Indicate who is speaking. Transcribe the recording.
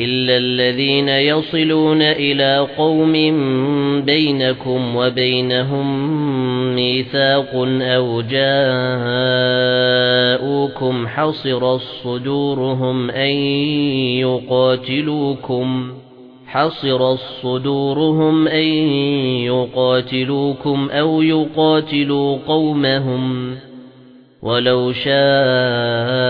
Speaker 1: إلا الذين يصلون إلى قوم بينكم وبينهم ميثاق أو جاءوكم حصر الصدورهم أن يقاتلوكم حصر الصدورهم أن يقاتلوكم أو يقاتلوا قومهم ولو شاء